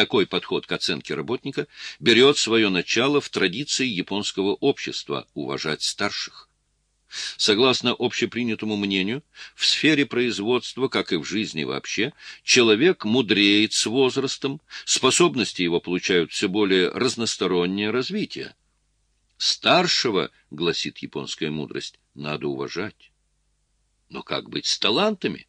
Такой подход к оценке работника берет свое начало в традиции японского общества уважать старших. Согласно общепринятому мнению, в сфере производства, как и в жизни вообще, человек мудреет с возрастом, способности его получают все более разностороннее развитие. Старшего, гласит японская мудрость, надо уважать. Но как быть с талантами?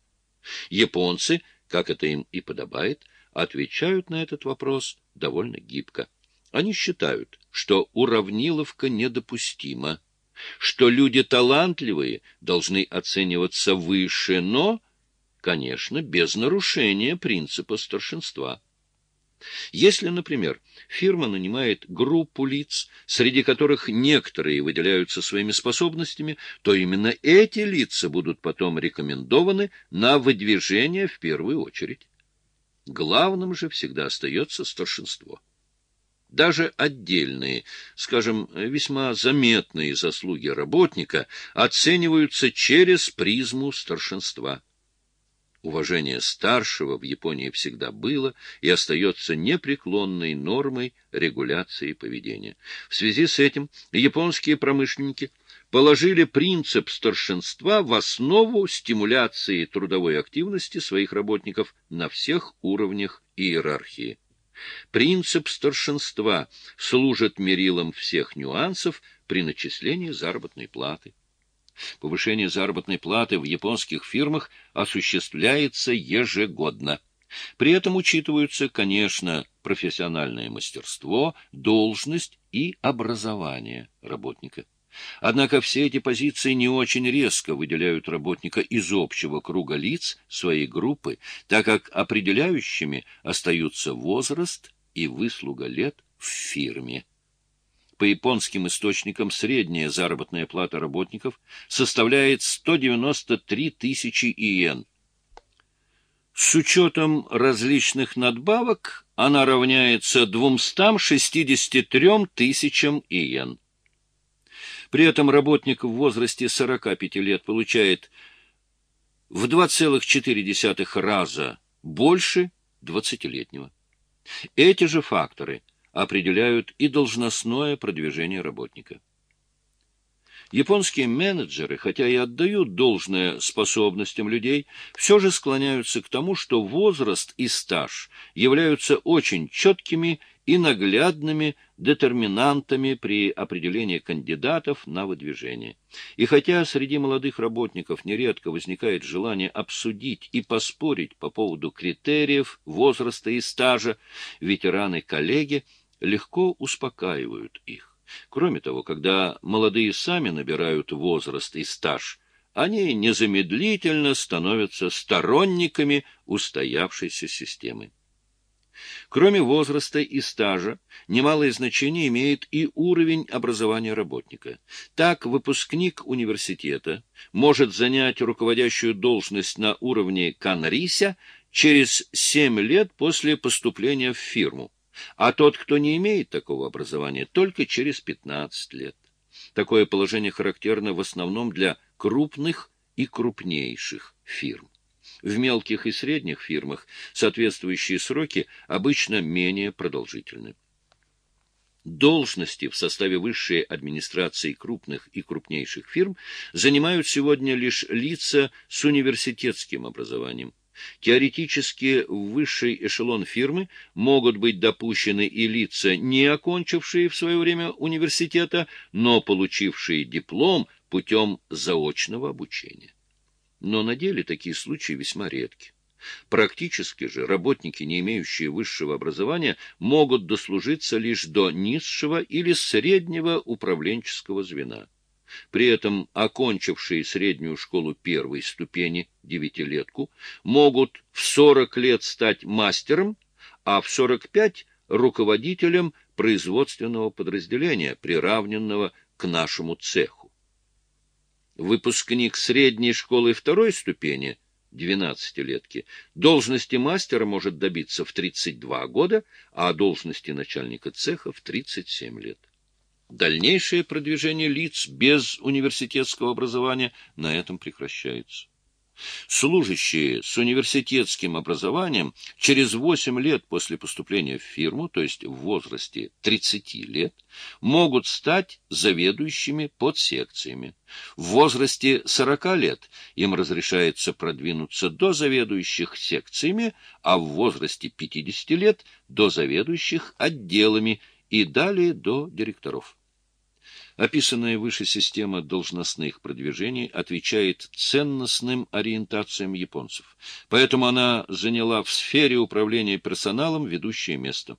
Японцы, как это им и подобает, отвечают на этот вопрос довольно гибко. Они считают, что уравниловка недопустима, что люди талантливые должны оцениваться выше, но, конечно, без нарушения принципа старшинства. Если, например, фирма нанимает группу лиц, среди которых некоторые выделяются своими способностями, то именно эти лица будут потом рекомендованы на выдвижение в первую очередь. Главным же всегда остается старшинство. Даже отдельные, скажем, весьма заметные заслуги работника оцениваются через призму старшинства. Уважение старшего в Японии всегда было и остается непреклонной нормой регуляции поведения. В связи с этим японские промышленники положили принцип старшинства в основу стимуляции трудовой активности своих работников на всех уровнях иерархии. Принцип старшинства служит мерилом всех нюансов при начислении заработной платы. Повышение заработной платы в японских фирмах осуществляется ежегодно. При этом учитываются, конечно, профессиональное мастерство, должность и образование работника. Однако все эти позиции не очень резко выделяют работника из общего круга лиц своей группы, так как определяющими остаются возраст и выслуга лет в фирме. По японским источникам средняя заработная плата работников составляет 193 тысячи иен. С учетом различных надбавок она равняется 263 тысячам иен. При этом работник в возрасте 45 лет получает в 2,4 раза больше 20-летнего. Эти же факторы определяют и должностное продвижение работника. Японские менеджеры, хотя и отдают должное способностям людей, все же склоняются к тому, что возраст и стаж являются очень четкими и наглядными детерминантами при определении кандидатов на выдвижение. И хотя среди молодых работников нередко возникает желание обсудить и поспорить по поводу критериев, возраста и стажа, ветераны-коллеги легко успокаивают их. Кроме того, когда молодые сами набирают возраст и стаж, они незамедлительно становятся сторонниками устоявшейся системы. Кроме возраста и стажа, немалое значение имеет и уровень образования работника. Так, выпускник университета может занять руководящую должность на уровне канрися через 7 лет после поступления в фирму, а тот, кто не имеет такого образования, только через 15 лет. Такое положение характерно в основном для крупных и крупнейших фирм. В мелких и средних фирмах соответствующие сроки обычно менее продолжительны. Должности в составе высшей администрации крупных и крупнейших фирм занимают сегодня лишь лица с университетским образованием. Теоретически в высший эшелон фирмы могут быть допущены и лица, не окончившие в свое время университета, но получившие диплом путем заочного обучения но на деле такие случаи весьма редки. Практически же работники, не имеющие высшего образования, могут дослужиться лишь до низшего или среднего управленческого звена. При этом окончившие среднюю школу первой ступени, девятилетку, могут в 40 лет стать мастером, а в 45 – руководителем производственного подразделения, приравненного к нашему цеху выпускник средней школы второй ступени, 12-летки, должности мастера может добиться в 32 года, а должности начальника цеха в 37 лет. Дальнейшее продвижение лиц без университетского образования на этом прекращается. Служащие с университетским образованием через 8 лет после поступления в фирму, то есть в возрасте 30 лет, могут стать заведующими подсекциями. В возрасте 40 лет им разрешается продвинуться до заведующих секциями, а в возрасте 50 лет до заведующих отделами и далее до директоров. Описанная выше система должностных продвижений отвечает ценностным ориентациям японцев, поэтому она заняла в сфере управления персоналом ведущее место.